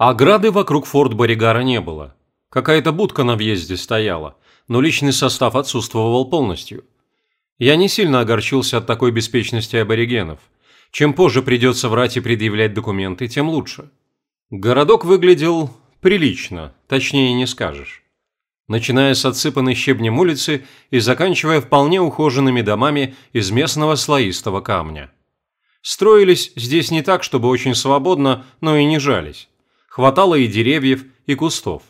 Ограды вокруг форт Боригара не было. Какая-то будка на въезде стояла, но личный состав отсутствовал полностью. Я не сильно огорчился от такой беспечности аборигенов. Чем позже придется врать и предъявлять документы, тем лучше. Городок выглядел прилично, точнее не скажешь. Начиная с отсыпанной щебнем улицы и заканчивая вполне ухоженными домами из местного слоистого камня. Строились здесь не так, чтобы очень свободно, но и не жались. Хватало и деревьев, и кустов.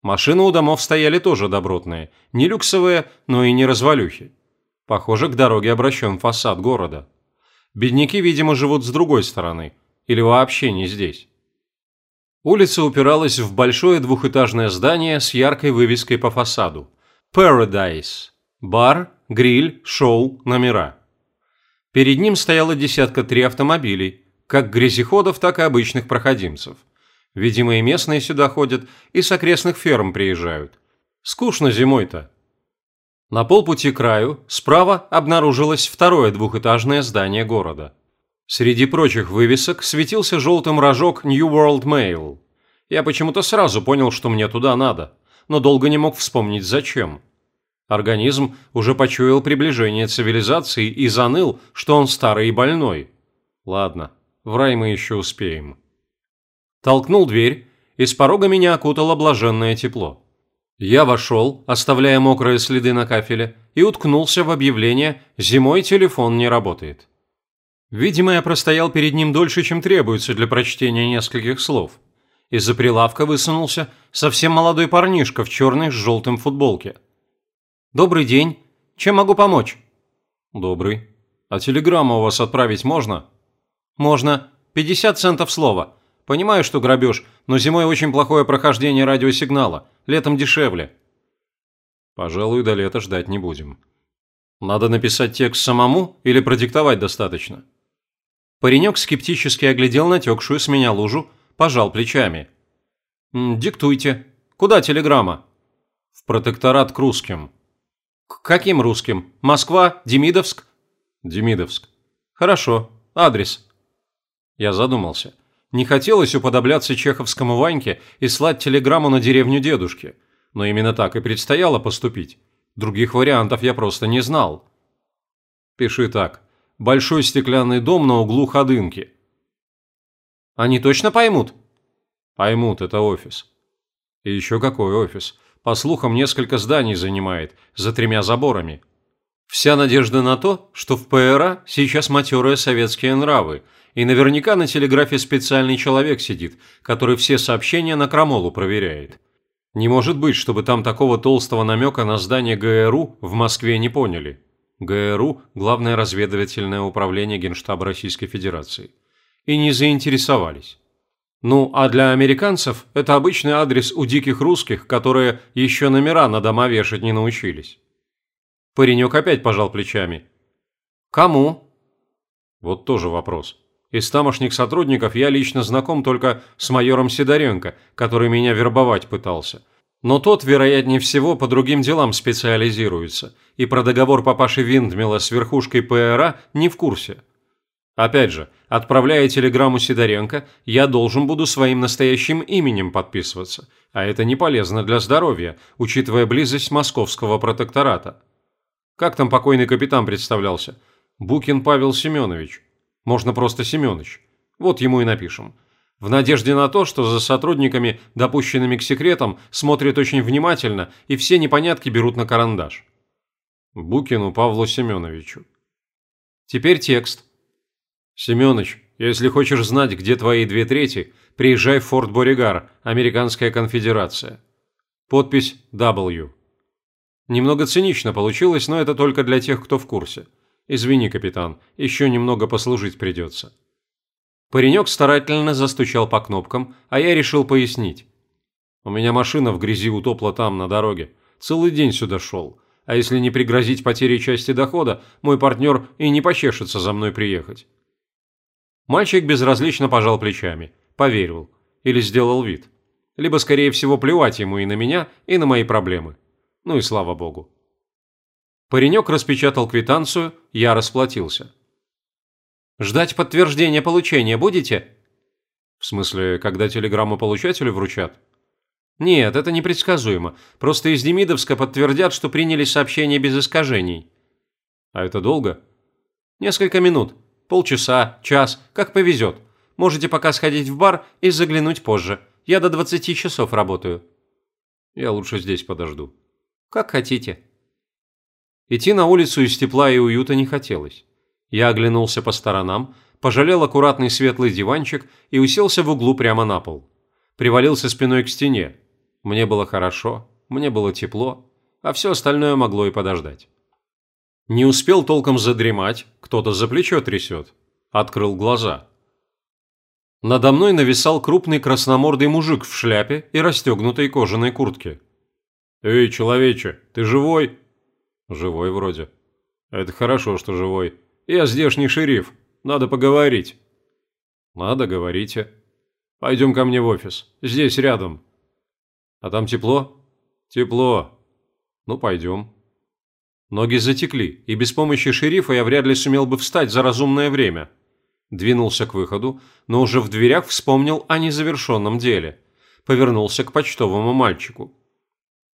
Машины у домов стояли тоже добротные, не люксовые, но и не развалюхи. Похоже, к дороге обращен фасад города. Бедняки, видимо, живут с другой стороны, или вообще не здесь. Улица упиралась в большое двухэтажное здание с яркой вывеской по фасаду. Paradise. Бар, гриль, шоу, номера. Перед ним стояло десятка три автомобилей, как грязеходов, так и обычных проходимцев. Видимо, и местные сюда ходят, и с окрестных ферм приезжают. Скучно зимой-то. На полпути к краю справа обнаружилось второе двухэтажное здание города. Среди прочих вывесок светился желтым рожок New World Mail. Я почему-то сразу понял, что мне туда надо, но долго не мог вспомнить зачем. Организм уже почуял приближение цивилизации и заныл, что он старый и больной. Ладно, в рай мы еще успеем. Толкнул дверь, и с порога меня окутало блаженное тепло. Я вошел, оставляя мокрые следы на кафеле, и уткнулся в объявление «Зимой телефон не работает». Видимо, я простоял перед ним дольше, чем требуется для прочтения нескольких слов. Из-за прилавка высунулся совсем молодой парнишка в черной с желтым футболке – «Добрый день. Чем могу помочь?» «Добрый. А телеграмму у вас отправить можно?» «Можно. 50 центов слово. Понимаю, что грабеж, но зимой очень плохое прохождение радиосигнала. Летом дешевле». «Пожалуй, до лета ждать не будем. Надо написать текст самому или продиктовать достаточно?» Паренек скептически оглядел натекшую с меня лужу, пожал плечами. «Диктуйте. Куда телеграмма?» «В протекторат к русским». К каким русским? Москва? Демидовск? Демидовск. Хорошо. Адрес. Я задумался. Не хотелось уподобляться чеховскому Ваньке и слать телеграмму на деревню дедушки. Но именно так и предстояло поступить. Других вариантов я просто не знал. Пиши так. Большой стеклянный дом на углу Ходынки. Они точно поймут? Поймут, это офис. И еще какой офис? по слухам, несколько зданий занимает, за тремя заборами. Вся надежда на то, что в ПРА сейчас матерые советские нравы, и наверняка на телеграфе специальный человек сидит, который все сообщения на крамолу проверяет. Не может быть, чтобы там такого толстого намека на здание ГРУ в Москве не поняли. ГРУ – Главное разведывательное управление Генштаба Российской Федерации. И не заинтересовались. Ну, а для американцев это обычный адрес у диких русских, которые еще номера на дома вешать не научились. Паренек опять пожал плечами. Кому? Вот тоже вопрос. Из тамошних сотрудников я лично знаком только с майором Сидоренко, который меня вербовать пытался. Но тот, вероятнее всего, по другим делам специализируется, и про договор папаши Виндмила с верхушкой ПРА не в курсе – Опять же, отправляя телеграмму Сидоренко, я должен буду своим настоящим именем подписываться, а это не полезно для здоровья, учитывая близость московского протектората. Как там покойный капитан представлялся? Букин Павел Семенович. Можно просто Семенович. Вот ему и напишем. В надежде на то, что за сотрудниками, допущенными к секретам, смотрят очень внимательно и все непонятки берут на карандаш. Букину Павлу Семеновичу. Теперь текст. Семёныч, если хочешь знать, где твои две трети, приезжай в Форт Боригар, Американская конфедерация. Подпись W. Немного цинично получилось, но это только для тех, кто в курсе. Извини, капитан, еще немного послужить придется. Паренек старательно застучал по кнопкам, а я решил пояснить. У меня машина в грязи утопла там, на дороге. Целый день сюда шел. А если не пригрозить потерей части дохода, мой партнер и не почешется за мной приехать. Мальчик безразлично пожал плечами, поверил или сделал вид. Либо, скорее всего, плевать ему и на меня, и на мои проблемы. Ну и слава богу. Паренек распечатал квитанцию, я расплатился. «Ждать подтверждения получения будете?» В смысле, когда телеграмму получателю вручат? Нет, это непредсказуемо. Просто из Демидовска подтвердят, что приняли сообщение без искажений. А это долго? Несколько минут. Полчаса, час, как повезет. Можете пока сходить в бар и заглянуть позже. Я до 20 часов работаю. Я лучше здесь подожду. Как хотите. Идти на улицу из тепла и уюта не хотелось. Я оглянулся по сторонам, пожалел аккуратный светлый диванчик и уселся в углу прямо на пол. Привалился спиной к стене. Мне было хорошо, мне было тепло, а все остальное могло и подождать. Не успел толком задремать, кто-то за плечо трясет. Открыл глаза. Надо мной нависал крупный красномордый мужик в шляпе и расстегнутой кожаной куртке. «Эй, человече, ты живой?» «Живой вроде». «Это хорошо, что живой. Я здешний шериф. Надо поговорить». «Надо, говорите. Пойдем ко мне в офис. Здесь рядом». «А там тепло?» «Тепло. Ну, пойдем». Ноги затекли, и без помощи шерифа я вряд ли сумел бы встать за разумное время. Двинулся к выходу, но уже в дверях вспомнил о незавершенном деле. Повернулся к почтовому мальчику.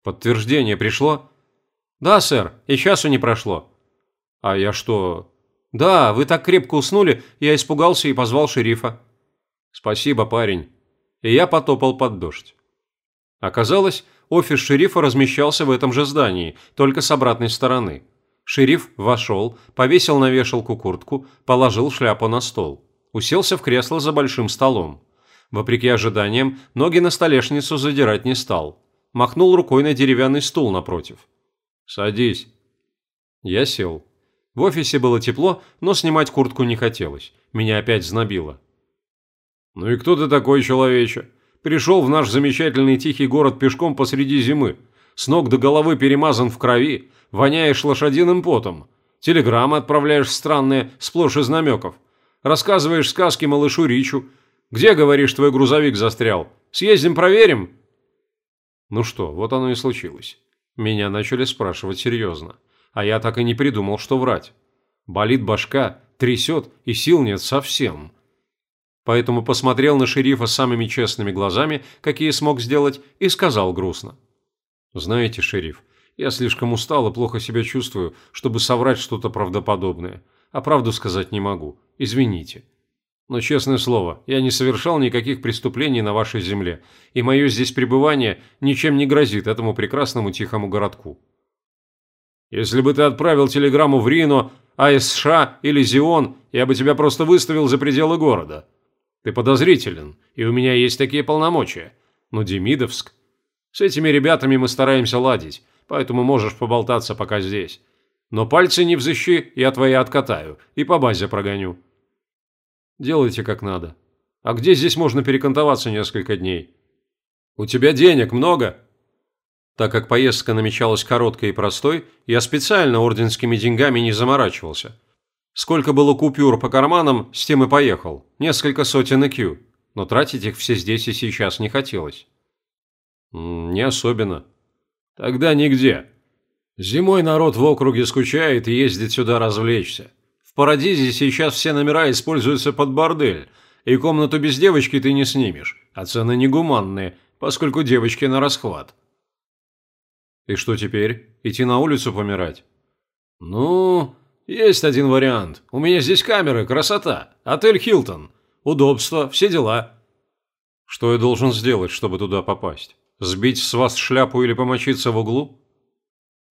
«Подтверждение пришло?» «Да, сэр, и часу не прошло». «А я что?» «Да, вы так крепко уснули, я испугался и позвал шерифа». «Спасибо, парень». И я потопал под дождь. Оказалось, офис шерифа размещался в этом же здании, только с обратной стороны. Шериф вошел, повесил на вешалку куртку, положил шляпу на стол. Уселся в кресло за большим столом. Вопреки ожиданиям, ноги на столешницу задирать не стал. Махнул рукой на деревянный стул напротив. «Садись». Я сел. В офисе было тепло, но снимать куртку не хотелось. Меня опять знобило. «Ну и кто ты такой, человече? Пришел в наш замечательный тихий город пешком посреди зимы. С ног до головы перемазан в крови, Воняешь лошадиным потом. Телеграммы отправляешь странные, сплошь из намеков. Рассказываешь сказки малышу Ричу. Где, говоришь, твой грузовик застрял? Съездим проверим?» Ну что, вот оно и случилось. Меня начали спрашивать серьезно. А я так и не придумал, что врать. Болит башка, трясет, и сил нет совсем. Поэтому посмотрел на шерифа самыми честными глазами, какие смог сделать, и сказал грустно. «Знаете, шериф, я слишком устал и плохо себя чувствую, чтобы соврать что-то правдоподобное. А правду сказать не могу. Извините. Но, честное слово, я не совершал никаких преступлений на вашей земле, и мое здесь пребывание ничем не грозит этому прекрасному тихому городку. Если бы ты отправил телеграмму в Рино, АСШ или Зион, я бы тебя просто выставил за пределы города. Ты подозрителен, и у меня есть такие полномочия. Но Демидовск... С этими ребятами мы стараемся ладить, поэтому можешь поболтаться пока здесь. Но пальцы не взыщи, я твои откатаю и по базе прогоню. Делайте как надо. А где здесь можно перекантоваться несколько дней? У тебя денег много? Так как поездка намечалась короткой и простой, я специально орденскими деньгами не заморачивался. Сколько было купюр по карманам, с тем и поехал. Несколько сотен IQ. Но тратить их все здесь и сейчас не хотелось. Не особенно. Тогда нигде. Зимой народ в округе скучает и ездит сюда развлечься. Парадизе сейчас все номера используются под бордель, и комнату без девочки ты не снимешь, а цены негуманные, поскольку девочки на расхват. И что теперь? Идти на улицу помирать? Ну, есть один вариант. У меня здесь камеры, красота. Отель Хилтон. Удобство, все дела. Что я должен сделать, чтобы туда попасть? Сбить с вас шляпу или помочиться в углу?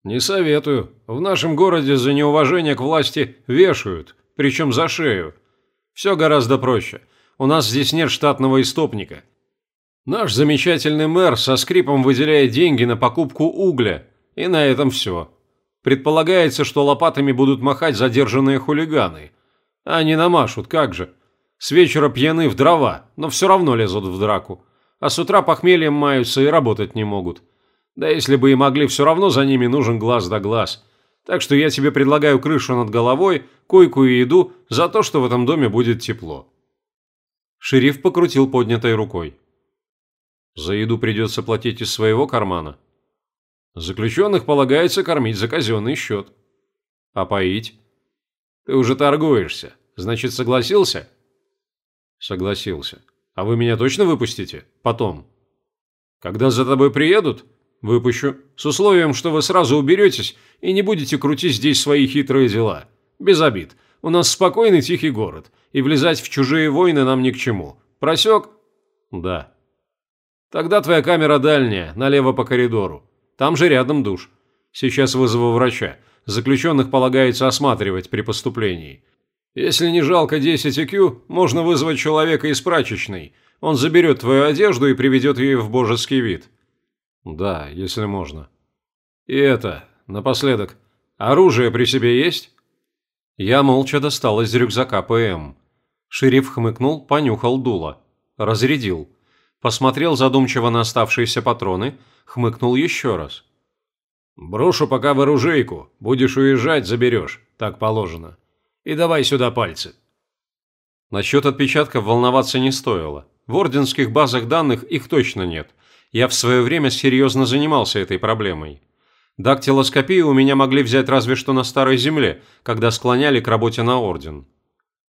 Не советую. В нашем городе за неуважение к власти вешают, причем за шею. Все гораздо проще. У нас здесь нет штатного истопника. Наш замечательный мэр со скрипом выделяет деньги на покупку угля, и на этом все. Предполагается, что лопатами будут махать задержанные хулиганы. Они намашут, как же. С вечера пьяны в дрова, но все равно лезут в драку а с утра похмельем маются и работать не могут. Да если бы и могли, все равно за ними нужен глаз да глаз. Так что я тебе предлагаю крышу над головой, койку и еду за то, что в этом доме будет тепло». Шериф покрутил поднятой рукой. «За еду придется платить из своего кармана?» «Заключенных полагается кормить за казенный счет». «А поить?» «Ты уже торгуешься. Значит, согласился?» «Согласился. А вы меня точно выпустите? Потом. Когда за тобой приедут? Выпущу. С условием, что вы сразу уберетесь и не будете крутить здесь свои хитрые дела. Без обид. У нас спокойный тихий город, и влезать в чужие войны нам ни к чему. Просек? Да. Тогда твоя камера дальняя, налево по коридору. Там же рядом душ. Сейчас вызову врача. Заключенных полагается осматривать при поступлении. Если не жалко 10 IQ, можно вызвать человека из прачечной. Он заберет твою одежду и приведет ее в божеский вид. Да, если можно. И это, напоследок, оружие при себе есть? Я молча достал из рюкзака ПМ. Шериф хмыкнул, понюхал дуло. Разрядил. Посмотрел задумчиво на оставшиеся патроны, хмыкнул еще раз. «Брошу пока в оружейку. Будешь уезжать, заберешь. Так положено. И давай сюда пальцы». Насчет отпечатков волноваться не стоило. В орденских базах данных их точно нет. Я в свое время серьезно занимался этой проблемой. Дактилоскопию у меня могли взять разве что на Старой Земле, когда склоняли к работе на Орден.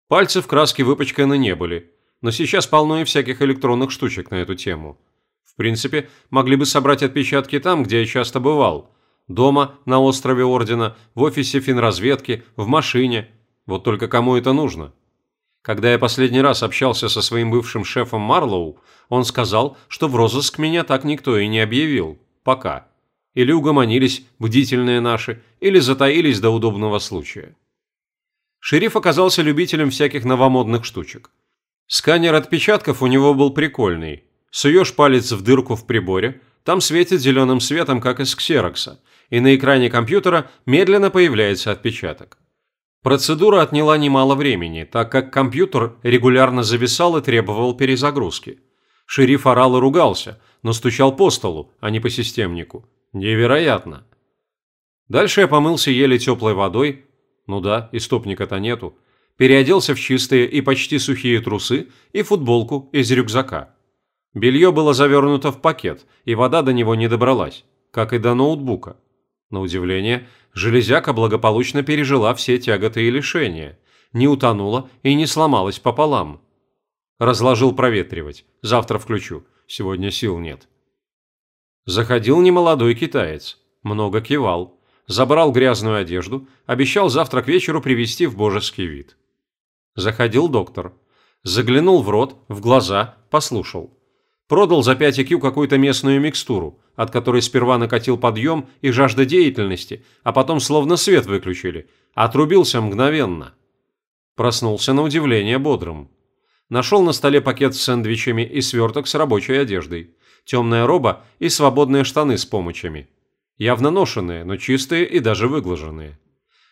Пальцы в краске выпачканы не были, но сейчас полно и всяких электронных штучек на эту тему. В принципе, могли бы собрать отпечатки там, где я часто бывал. Дома, на острове Ордена, в офисе финразведки, в машине. Вот только кому это нужно? Когда я последний раз общался со своим бывшим шефом Марлоу, он сказал, что в розыск меня так никто и не объявил. Пока. Или угомонились бдительные наши, или затаились до удобного случая. Шериф оказался любителем всяких новомодных штучек. Сканер отпечатков у него был прикольный. Суешь палец в дырку в приборе, там светит зеленым светом, как из ксерокса, и на экране компьютера медленно появляется отпечаток. Процедура отняла немало времени, так как компьютер регулярно зависал и требовал перезагрузки. Шериф орал и ругался, но стучал по столу, а не по системнику. Невероятно. Дальше я помылся еле теплой водой. Ну да, истопника-то нету. Переоделся в чистые и почти сухие трусы и футболку из рюкзака. Белье было завернуто в пакет, и вода до него не добралась, как и до ноутбука. На удивление, железяка благополучно пережила все тяготы и лишения, не утонула и не сломалась пополам. Разложил проветривать, завтра включу, сегодня сил нет. Заходил немолодой китаец, много кивал, забрал грязную одежду, обещал завтра к вечеру привести в божеский вид. Заходил доктор, заглянул в рот, в глаза, послушал. Продал за 5 IQ какую-то местную микстуру, от которой сперва накатил подъем и жажда деятельности, а потом словно свет выключили. Отрубился мгновенно. Проснулся на удивление бодрым. Нашел на столе пакет с сэндвичами и сверток с рабочей одеждой темная роба и свободные штаны с помощами. Явно ношенные, но чистые и даже выглаженные.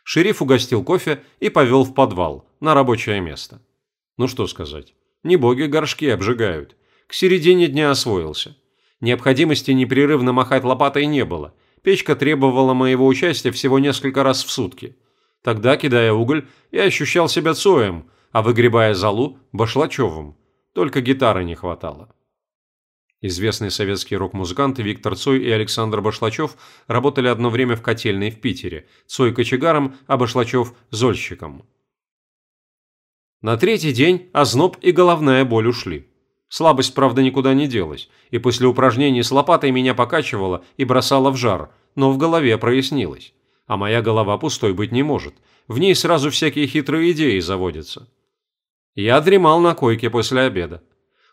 Шериф угостил кофе и повел в подвал, на рабочее место. Ну что сказать, не боги горшки обжигают. К середине дня освоился. Необходимости непрерывно махать лопатой не было. Печка требовала моего участия всего несколько раз в сутки. Тогда, кидая уголь, я ощущал себя Цоем, а выгребая залу – Башлачевым. Только гитары не хватало. Известные советские рок-музыканты Виктор Цой и Александр Башлачев работали одно время в котельной в Питере, Цой кочегаром, а Башлачев – зольщиком. На третий день озноб и головная боль ушли. Слабость, правда, никуда не делась, и после упражнений с лопатой меня покачивало и бросало в жар, но в голове прояснилось. А моя голова пустой быть не может, в ней сразу всякие хитрые идеи заводятся. Я дремал на койке после обеда.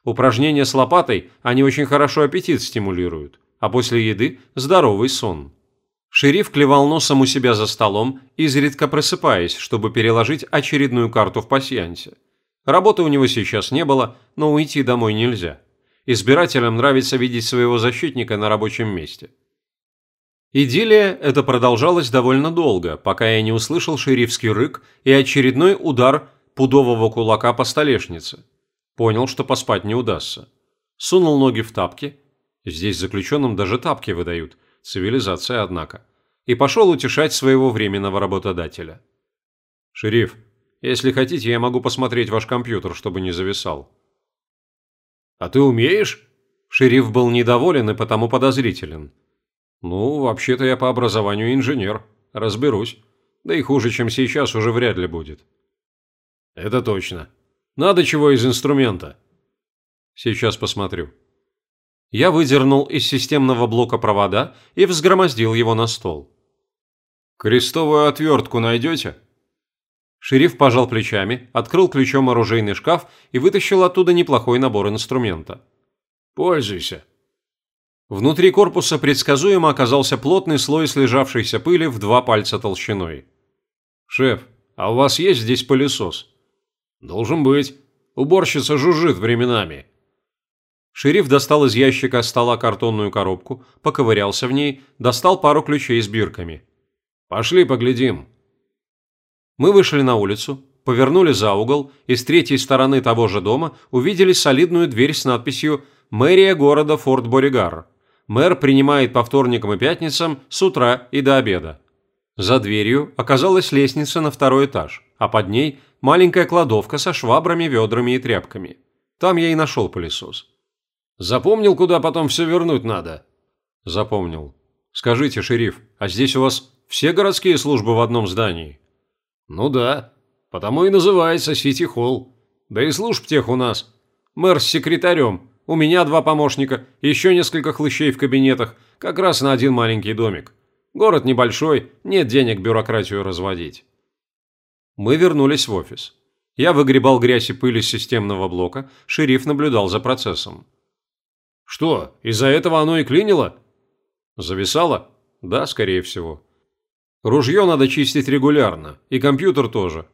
Упражнения с лопатой, они очень хорошо аппетит стимулируют, а после еды – здоровый сон. Шериф клевал носом у себя за столом, изредка просыпаясь, чтобы переложить очередную карту в пасьянсе. Работы у него сейчас не было, но уйти домой нельзя. Избирателям нравится видеть своего защитника на рабочем месте. Идиллия это продолжалась довольно долго, пока я не услышал шерифский рык и очередной удар пудового кулака по столешнице. Понял, что поспать не удастся. Сунул ноги в тапки. Здесь заключенным даже тапки выдают. Цивилизация, однако. И пошел утешать своего временного работодателя. «Шериф, если хотите, я могу посмотреть ваш компьютер, чтобы не зависал». «А ты умеешь?» Шериф был недоволен и потому подозрителен. «Ну, вообще-то я по образованию инженер. Разберусь. Да и хуже, чем сейчас, уже вряд ли будет». «Это точно. Надо чего из инструмента. Сейчас посмотрю. Я выдернул из системного блока провода и взгромоздил его на стол. «Крестовую отвертку найдете?» Шериф пожал плечами, открыл ключом оружейный шкаф и вытащил оттуда неплохой набор инструмента. «Пользуйся». Внутри корпуса предсказуемо оказался плотный слой слежавшейся пыли в два пальца толщиной. «Шеф, а у вас есть здесь пылесос?» «Должен быть. Уборщица жужжит временами». Шериф достал из ящика стола картонную коробку, поковырялся в ней, достал пару ключей с бирками. «Пошли поглядим». Мы вышли на улицу, повернули за угол и с третьей стороны того же дома увидели солидную дверь с надписью «Мэрия города Форт Боригар». Мэр принимает по вторникам и пятницам с утра и до обеда. За дверью оказалась лестница на второй этаж, а под ней маленькая кладовка со швабрами, ведрами и тряпками. Там я и нашел пылесос. Запомнил, куда потом все вернуть надо? Запомнил. Скажите, шериф, а здесь у вас все городские службы в одном здании? Ну да. Потому и называется Сити-Холл. Да и служб тех у нас. Мэр с секретарем. У меня два помощника. Еще несколько хлыщей в кабинетах. Как раз на один маленький домик. Город небольшой, нет денег бюрократию разводить. Мы вернулись в офис. Я выгребал грязь и пыль из системного блока, шериф наблюдал за процессом. Что, из-за этого оно и клинило? Зависало? Да, скорее всего. Ружье надо чистить регулярно, и компьютер тоже.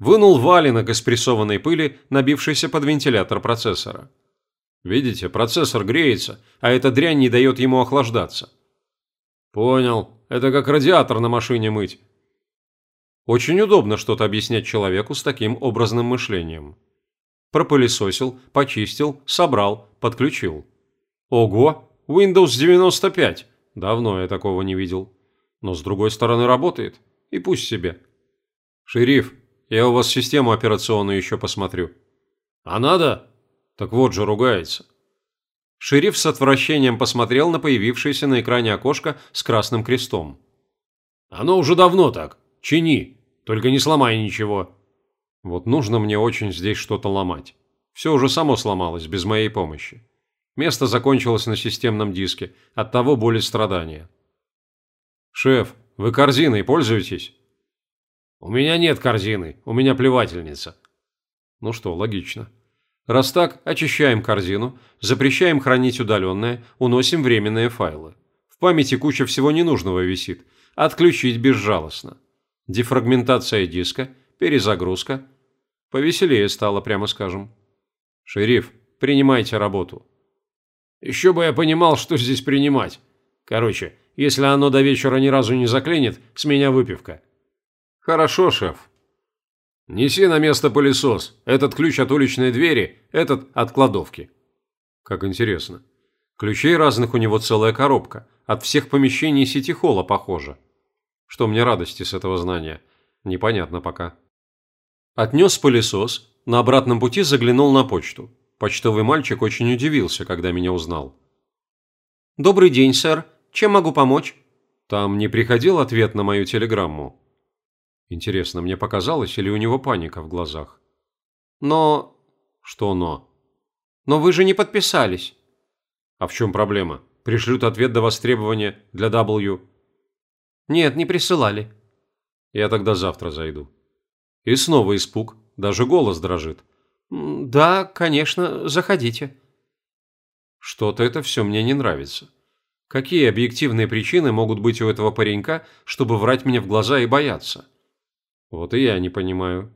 Вынул валенок из прессованной пыли, набившийся под вентилятор процессора. Видите, процессор греется, а эта дрянь не дает ему охлаждаться. Понял. Это как радиатор на машине мыть. Очень удобно что-то объяснять человеку с таким образным мышлением пропылесосил, почистил, собрал, подключил. Ого, Windows 95! Давно я такого не видел. Но с другой стороны работает. И пусть себе. Шериф, я у вас систему операционную еще посмотрю. А надо? Так вот же ругается. Шериф с отвращением посмотрел на появившееся на экране окошко с красным крестом. «Оно уже давно так. Чини. Только не сломай ничего. Вот нужно мне очень здесь что-то ломать. Все уже само сломалось, без моей помощи. Место закончилось на системном диске, оттого боль и страдания. «Шеф, вы корзиной пользуетесь?» «У меня нет корзины, у меня плевательница». «Ну что, логично. Раз так, очищаем корзину, запрещаем хранить удаленное, уносим временные файлы. В памяти куча всего ненужного висит. Отключить безжалостно. Дефрагментация диска, перезагрузка – Повеселее стало, прямо скажем. Шериф, принимайте работу. Еще бы я понимал, что здесь принимать. Короче, если оно до вечера ни разу не заклинит, с меня выпивка. Хорошо, шеф. Неси на место пылесос. Этот ключ от уличной двери, этот от кладовки. Как интересно. Ключей разных у него целая коробка. От всех помещений сити-холла похоже. Что мне радости с этого знания? Непонятно пока. Отнес пылесос, на обратном пути заглянул на почту. Почтовый мальчик очень удивился, когда меня узнал. «Добрый день, сэр. Чем могу помочь?» Там не приходил ответ на мою телеграмму. Интересно, мне показалось, или у него паника в глазах? Но... Что но? Но вы же не подписались. А в чем проблема? Пришлют ответ до востребования для W. Нет, не присылали. Я тогда завтра зайду. И снова испуг, даже голос дрожит. «Да, конечно, заходите». Что-то это все мне не нравится. Какие объективные причины могут быть у этого паренька, чтобы врать мне в глаза и бояться? Вот и я не понимаю.